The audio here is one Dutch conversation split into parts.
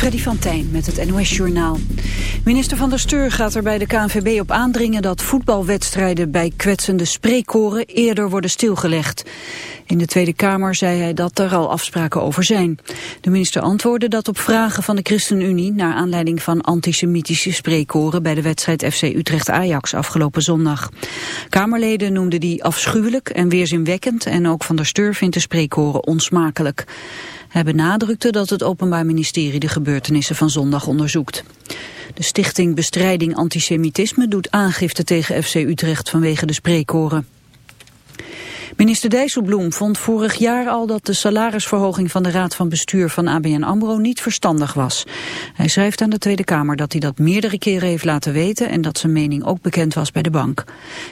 Freddy van Tijn met het NOS-journaal. Minister van der Steur gaat er bij de KNVB op aandringen... dat voetbalwedstrijden bij kwetsende spreekkoren eerder worden stilgelegd. In de Tweede Kamer zei hij dat er al afspraken over zijn. De minister antwoordde dat op vragen van de ChristenUnie... naar aanleiding van antisemitische spreekkoren... bij de wedstrijd FC Utrecht-Ajax afgelopen zondag. Kamerleden noemden die afschuwelijk en weerzinwekkend... en ook van der Steur vindt de spreekkoren onsmakelijk. Hij benadrukte dat het Openbaar Ministerie de gebeurtenissen van zondag onderzoekt. De Stichting Bestrijding Antisemitisme doet aangifte tegen FC Utrecht vanwege de spreekkoren. Minister Dijsselbloem vond vorig jaar al dat de salarisverhoging van de Raad van Bestuur van ABN AMRO niet verstandig was. Hij schrijft aan de Tweede Kamer dat hij dat meerdere keren heeft laten weten en dat zijn mening ook bekend was bij de bank.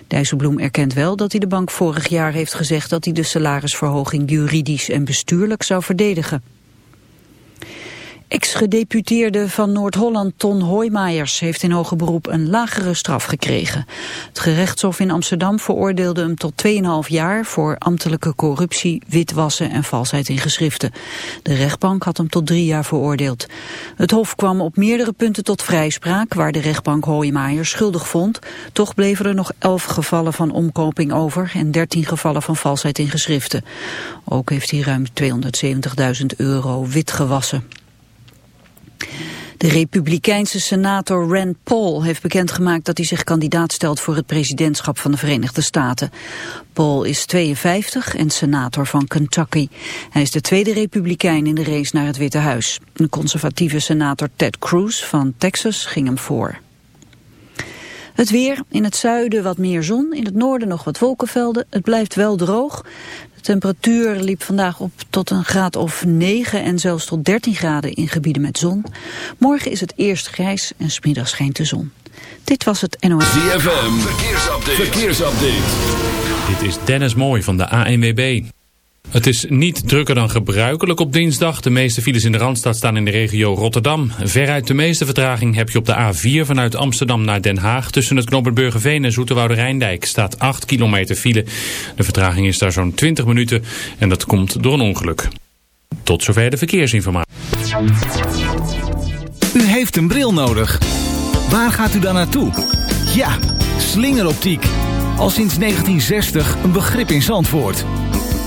Dijsselbloem erkent wel dat hij de bank vorig jaar heeft gezegd dat hij de salarisverhoging juridisch en bestuurlijk zou verdedigen. Ex-gedeputeerde van Noord-Holland Ton Hoijmaijers heeft in hoger beroep een lagere straf gekregen. Het gerechtshof in Amsterdam veroordeelde hem tot 2,5 jaar voor ambtelijke corruptie, witwassen en valsheid in geschriften. De rechtbank had hem tot drie jaar veroordeeld. Het hof kwam op meerdere punten tot vrijspraak waar de rechtbank Hoijmaijers schuldig vond. Toch bleven er nog 11 gevallen van omkoping over en 13 gevallen van valsheid in geschriften. Ook heeft hij ruim 270.000 euro witgewassen. De republikeinse senator Rand Paul heeft bekendgemaakt dat hij zich kandidaat stelt voor het presidentschap van de Verenigde Staten. Paul is 52 en senator van Kentucky. Hij is de tweede republikein in de race naar het Witte Huis. Een conservatieve senator Ted Cruz van Texas ging hem voor. Het weer, in het zuiden wat meer zon, in het noorden nog wat wolkenvelden. Het blijft wel droog. De temperatuur liep vandaag op tot een graad of 9 en zelfs tot 13 graden in gebieden met zon. Morgen is het eerst grijs en smiddag schijnt de zon. Dit was het NOS. ZFM, verkeersupdate. verkeersupdate. Dit is Dennis Mooij van de ANWB. Het is niet drukker dan gebruikelijk op dinsdag. De meeste files in de Randstad staan in de regio Rotterdam. Veruit de meeste vertraging heb je op de A4 vanuit Amsterdam naar Den Haag. Tussen het knooppunt Burgerveen en Zoeterwoude Rijndijk staat 8 kilometer file. De vertraging is daar zo'n 20 minuten en dat komt door een ongeluk. Tot zover de verkeersinformatie. U heeft een bril nodig. Waar gaat u dan naartoe? Ja, slingeroptiek. Al sinds 1960 een begrip in Zandvoort.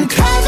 I'm coming.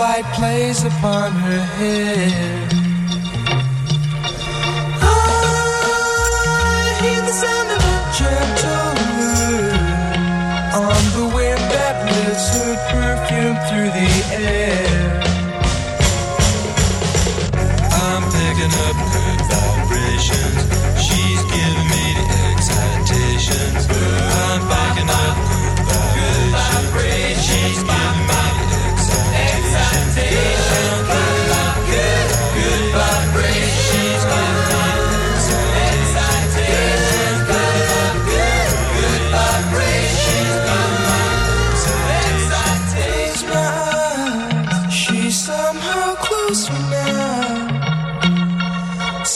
sunlight plays upon her hair.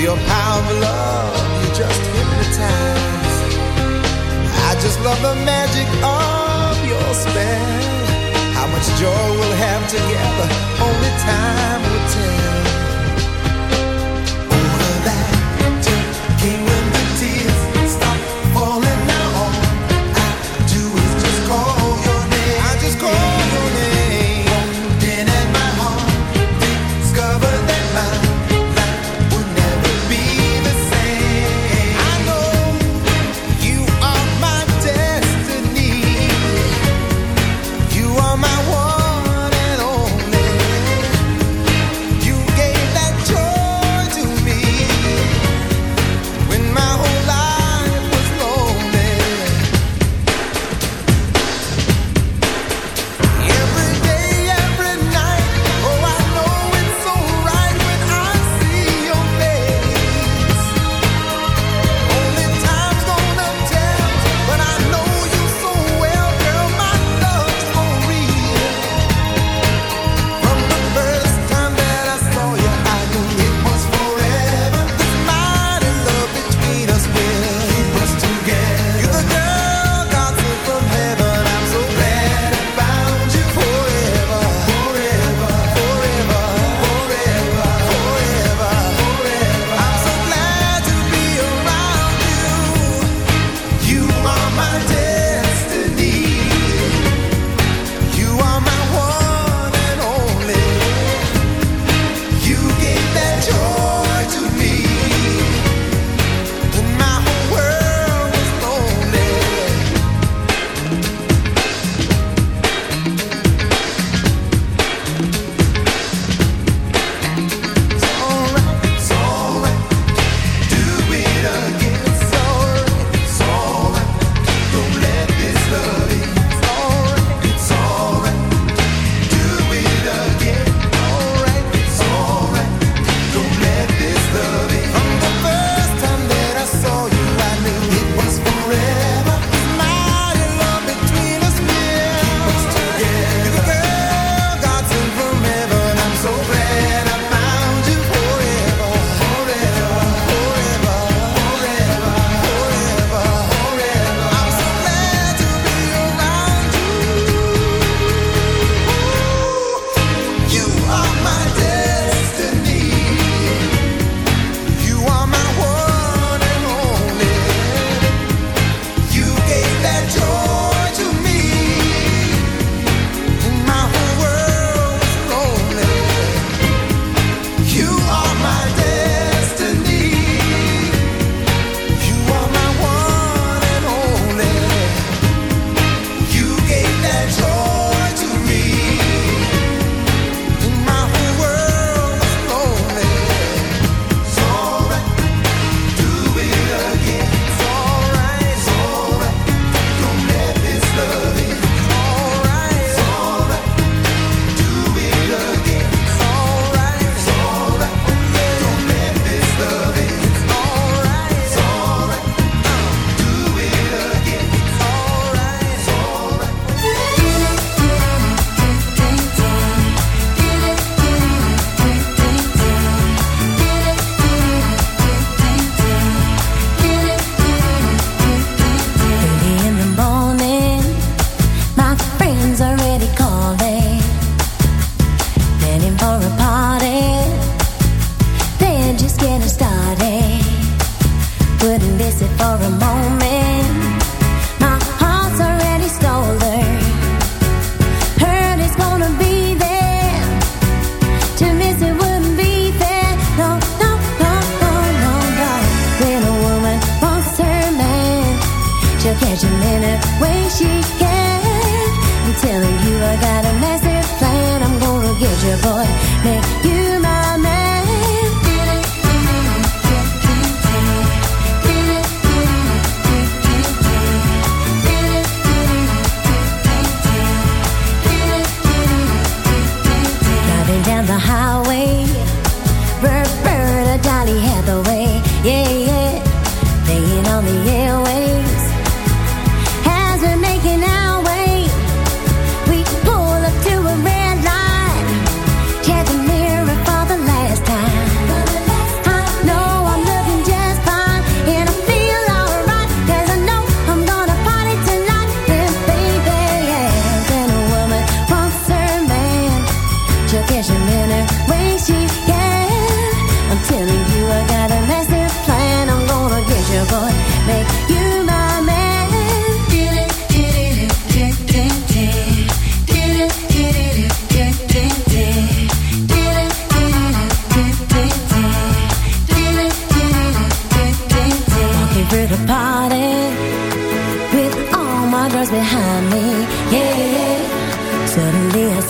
With your powerful love, you just hypnotize. I just love the magic of your spell. How much joy we'll have together, only time will tell.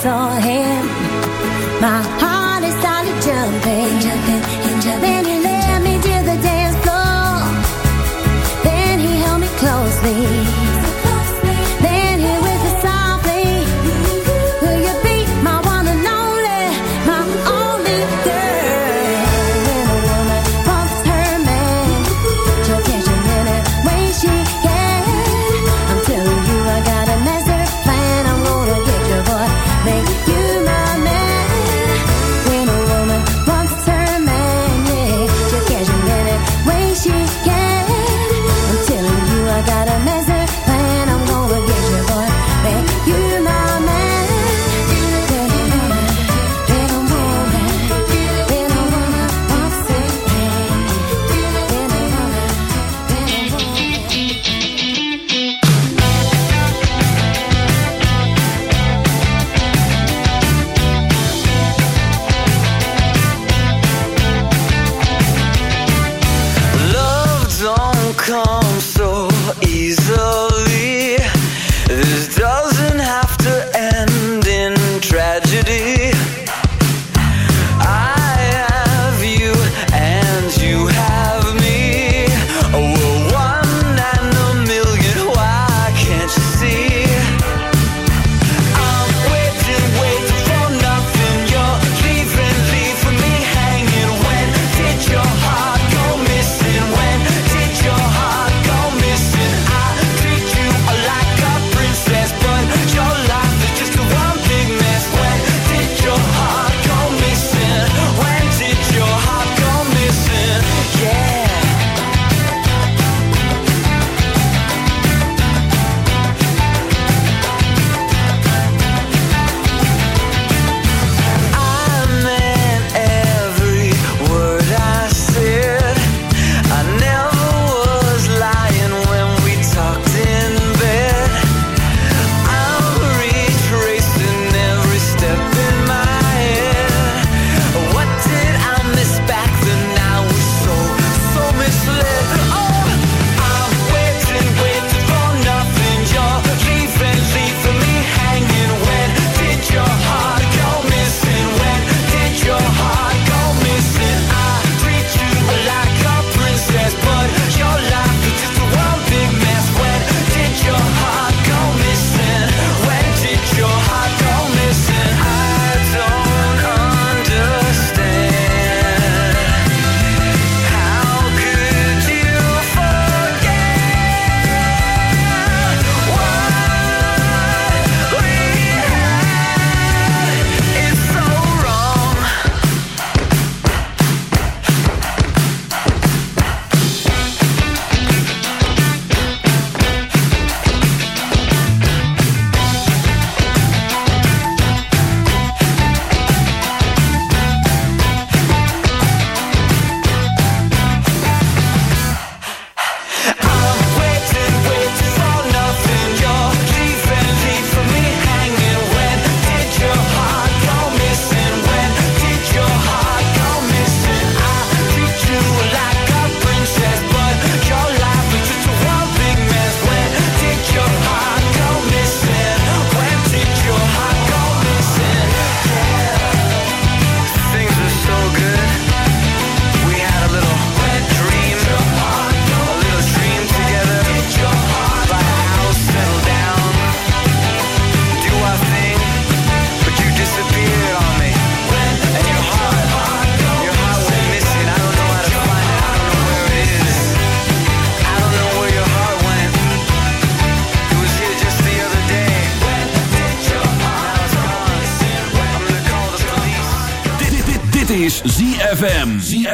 saw him, my